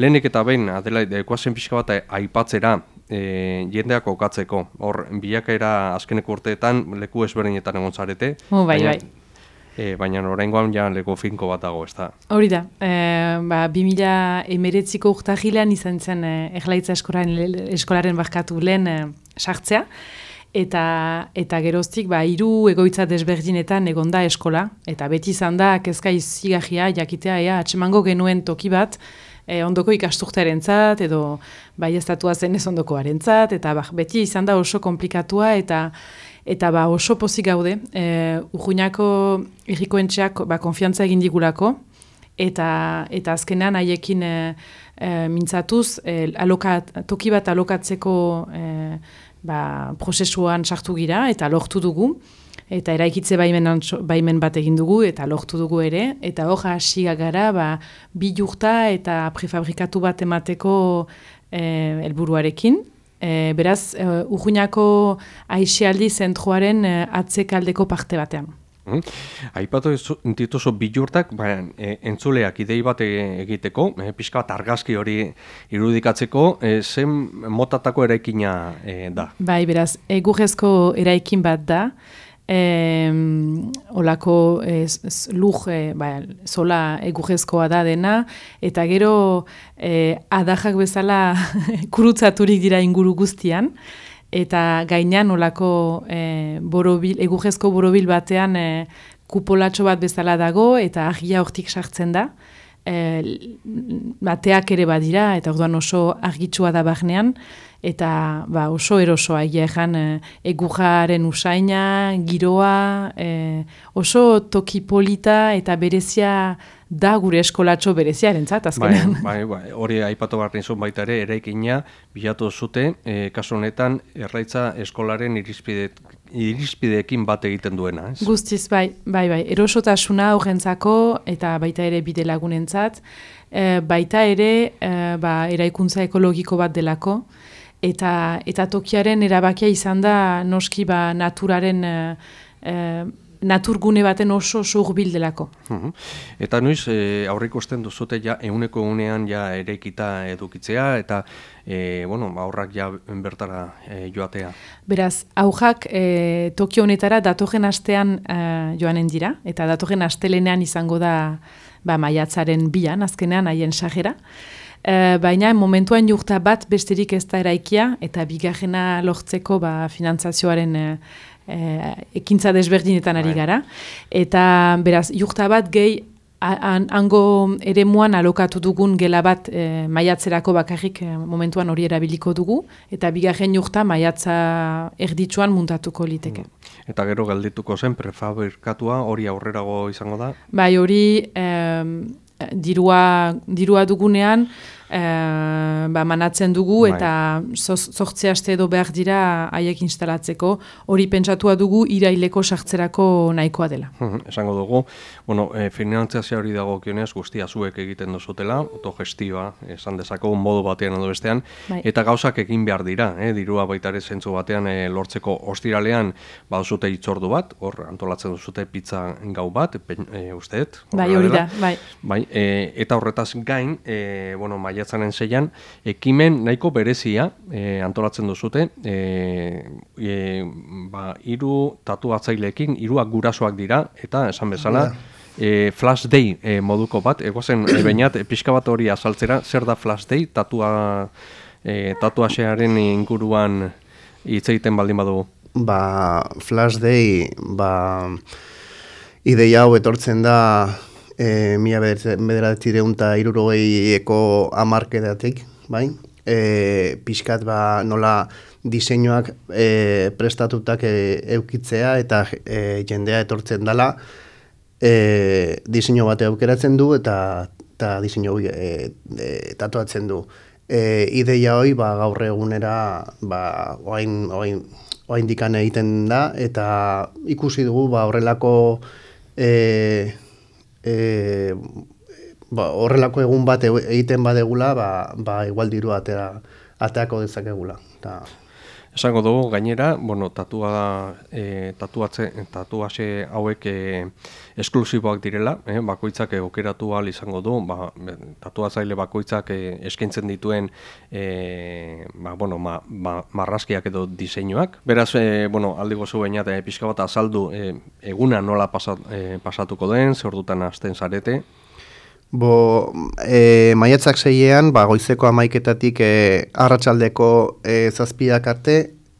lehenik eta behin, adela, ekuazen pixka bat aipatzera, e, jendeak okatzeko. Hor, bilakaera azkeneko urteetan leku ezberdinetan egon zarete. Oh, bai, bai. E, baina oraingoan ja leku finko bat dago, ez da? Hori da, e, ba, 2000 emeretziko urtahilean izan zen e, erlaitza eskolaren, eskolaren barkatu lehen e, sartzea. Eta, eta geroztik, ba, hiru egoitza desberdinetan egonda eskola. Eta beti izan da, kezka izigarria, jakitea, ea, atsemango genuen toki bat, e, ondoko ikasturtearen zat, edo bai ez zen ez ondokoaren zat, eta ba, beti izan da oso komplikatua, eta eta ba, oso pozik gaude. E, Urruñako irrikoentxeak ba, konfiantza egin digulako, eta, eta azkenean haiekin e, e, mintzatuz, e, alokat, toki bat alokatzeko e, ba, prozesuan sartu gira, eta lortu dugu eta eraikitze baimen, baimen bat egin dugu, eta lortu dugu ere, eta hor hasi gara, ba, bi jurta eta prefabrikatu bat emateko eh, helburuarekin. E, beraz, e, urguinako aixialdi zentruaren e, atzekaldeko parte batean. Hmm. Aipatu dituzu bilurtak, ba, e, entzuleak idei bat egiteko, e, pixka bat argazki hori irudikatzeko, e, zen motatako eraikina e, da? Bai, beraz, egurrezko eraikin bat da, eh, olako eh, luj, eh, ba, zola egujezkoa da dena, eta gero eh, adajak bezala kurutzaturik dira inguru guztian, eta gainean olako eh, borobil, egujezko borobil batean eh, kupolatxo bat bezala dago, eta agia hortik sartzen da, eh, bateak ere badira, eta orduan oso argitsua da bagnean, eta ba, oso erosoa egia ezan e, egujaren usaina, giroa, e, oso toki polita eta berezia da gure eskolatxo bereziaren zat, azkenean. Bai, bai, bai, hori aipatu behar nizun baita ere, eraikina bilatu zute, e, kasu honetan, erraitza eskolaren irizpide, irizpideekin bat egiten duena, ez? Guztiz, bai, bai, bai, erosotasuna horrentzako eta baita ere bide lagunentzat, e, baita ere e, ba, eraikuntza ekologiko bat delako, eta eta tokiaren erabakia izan da noski ba naturaren e, naturgune baten oso oso delako. Mhm. Eta noiz e, aurrikosten duzute ja euneko unean ja erekita edukitzea eta e, bueno, aurrak ja bertara e, joatea. Beraz, aujak e, Tokio honetara datogen astean e, joanen dira eta datogen astelenean izango da ba maiatzaren bian azkenean haien sagera. E, baina momentuan jurta bat besterik ez da eraikia eta bigarrena lortzeko ba, finantzazioaren e, ekintza desberdinetan ari bai. gara. Eta beraz, jurta bat gehi hango ere muan alokatu dugun gela bat e, maiatzerako bakarrik momentuan hori erabiliko dugu, eta bigarren jurta maiatza erditsuan muntatuko liteke. Mm. Eta gero galdituko zen, prefabrikatua hori aurrerago izango da? Bai, hori dirua, dirua dugunean e, ba, manatzen dugu bai. eta zortze aste edo behar dira haiek instalatzeko hori pentsatua dugu iraileko sartzerako nahikoa dela. Esango dugu, bueno, e, finanziazia hori dago kionez guztia zuek egiten duzutela, autogestioa, esan dezako modu batean edo bestean, bai. eta gauzak egin behar dira, eh, dirua baitare zentzu batean e, lortzeko ostiralean baduzute itzordu bat, hor antolatzen duzute pizza gau bat, e, usteet? Bai, hori da, bai. bai e, eta horretaz gain, e, bueno, maiatzanen zeian, ekimen nahiko berezia e, antolatzen duzute, e, e, ba, iru tatu atzailekin, iruak gurasoak dira, eta esan bezala, e, flash day e, moduko bat, egozen e, bainat, pixka bat hori azaltzera, zer da flash day, tatua, e, tatuaxearen inguruan hitz egiten baldin badugu? Ba, flash day, ba, ideia hau etortzen da e, mila bederatzi deunta irurogei eko amarkedatik, bai? E, pixkat ba nola diseinuak e, prestatutak e, eukitzea eta e, jendea etortzen dela e, diseinu bate aukeratzen du eta eta diseinu e, e, tatuatzen du. E, ideia hoi ba, gaur egunera ba, oain, oain, oain dikan egiten da eta ikusi dugu ba, horrelako e, e, ba, horrelako egun bat egiten badegula, ba, ba igual diru atera, ateako dezakegula. Ta... Esango dugu, gainera, bueno, tatua, e, tatuatze, tatuaxe hauek e, esklusiboak direla, e, bakoitzak aukeratu ahal izango du, ba, tatuatzaile bakoitzak e, eskaintzen dituen e, ba, bueno, ma, ma, marraskiak edo diseinuak. Beraz, e, bueno, aldi gozu baina, e, pixka bat azaldu e, eguna nola pasat, e, pasatuko den, zer dutan azten zarete, Bo, e, maiatzak zeiean, ba, goizeko amaiketatik e, arratsaldeko e, zazpidak arte,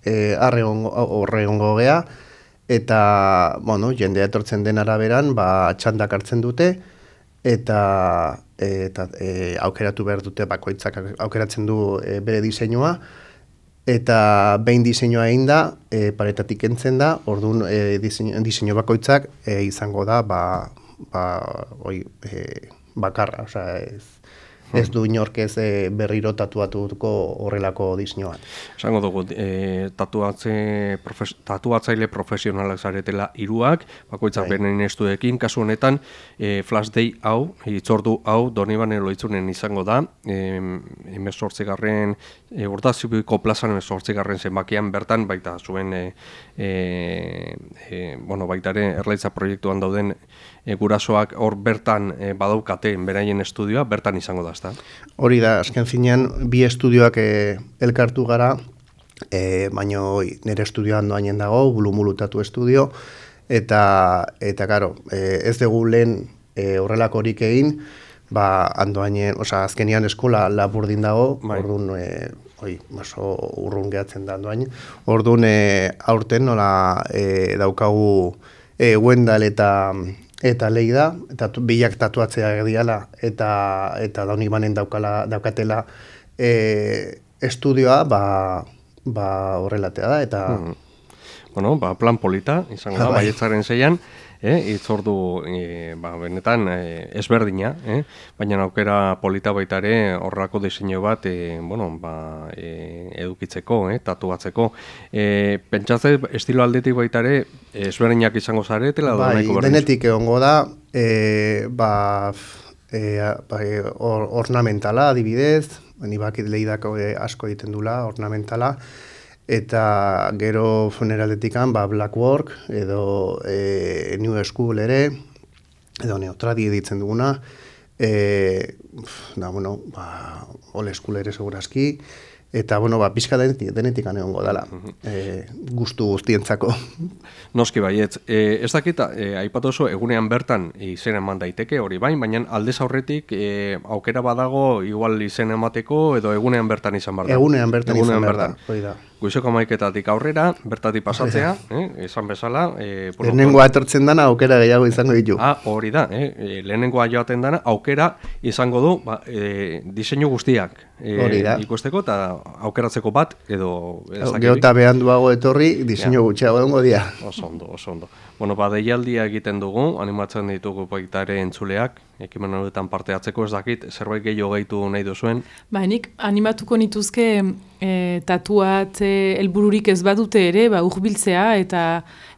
e, arre horre ongo gea, eta, bueno, jendea etortzen den araberan, ba, txandak hartzen dute, eta, eta e, aukeratu behar dute, bakoitzak aukeratzen du e, bere diseinua, eta behin diseinua egin da, e, paretatik entzen da, orduan e, diseinu, bakoitzak e, izango da, ba, ba, oi, e, Bacarra, o sea, es ez du inork ez e, berriro tatuatuko horrelako disnio bat. Esango dugu, e, tatuatze, profes, tatuatzaile profesionalak zaretela hiruak, bakoitzak bai. benen estuekin, kasu honetan, e, flash day hau, hitzordu hau, doni bane loitzunen izango da, e, emezortzigarren, e, urtazibiko plazan emezortzigarren zenbakian bertan, baita zuen, e, e, e, bueno, baita ere, erlaitza proiektuan dauden e, gurasoak hor bertan e, badaukate beraien estudioa, bertan izango da, ezta? Hori da, azken zinean, bi estudioak e, elkartu gara, e, baina nire estudioan doainen dago, bulumulutatu estudio, eta, eta karo, e, ez dugu lehen e, horrelako horik egin, ba, andoainen, oza, azkenian eskola laburdin dago, bai. orduan, e, oi, oso urrun gehatzen da andoain, orduan, e, aurten nola e, daukagu e, Wendal eta eta leida, eta bilak tatuatzea diala, eta eta daunik banen daukala, daukatela e, estudioa, ba, ba horrelatea da, eta... Hmm. Bueno, ba, plan polita, izango da, bai. baietzaren zeian, eh, itzordu e, ba, benetan e, ezberdina, eh, baina aukera polita baita ere horrako diseinu bat e, bueno, ba, e, edukitzeko, eh, tatuatzeko. E, pentsatze estilo aldetik baita ere ezberdinak izango zaretela? Bai, denetik egongo da, e, ba, e, ba, or, ornamentala adibidez, ni bakit lehidako asko egiten dula, ornamentala, eta gero funeraldetikan ba Blackwork edo e, New School ere edo Neotradi editzen duguna. E, da bueno ba Old School ere segurazki eta bueno ba pizka denetik, denetik aneongo dala e, gustu guztientzako. Noski baiet e, ez dakita e, aipatu oso egunean bertan izen eman daiteke hori bain baina aldez aurretik e, aukera badago igual izen emateko edo egunean bertan izan bar Egunean bertan egunean izan bertan, bertan. Goizeko maiketatik aurrera, bertatik pasatzea, eh, esan bezala... Eh, lehenengoa etortzen dana aukera gehiago izango ditu. Ah, hori da, eh, eh lehenengoa joaten dana aukera izango du ba, eh, diseinu guztiak eh, ikusteko eta aukeratzeko bat edo... Gero eta behan duago etorri diseinu ja. gutxeago dengo dia. Oso ondo, oso ondo. Bueno, ba, deialdia egiten dugu, animatzen ditugu baita ere entzuleak, ekimen horretan parte hartzeko ez dakit, zerbait gehiago gaitu nahi duzuen? Ba, nik animatuko nituzke e, tatuat e, elbururik ez badute ere, ba, urbiltzea eta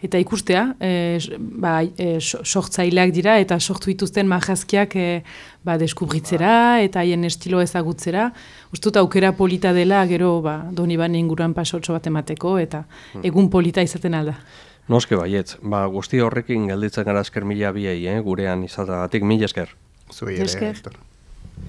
eta ikustea, e, ba, e, sortzaileak dira eta sortu dituzten majazkiak e, ba, deskubritzera eta haien estilo ezagutzera. Ustut aukera polita dela, gero ba, doni ban inguruan pasotxo bat emateko eta hmm. egun polita izaten alda. Noske baietz, ba, guzti horrekin gelditzen gara esker mila biei, eh? gurean izatagatik, mila esker. Zui ere,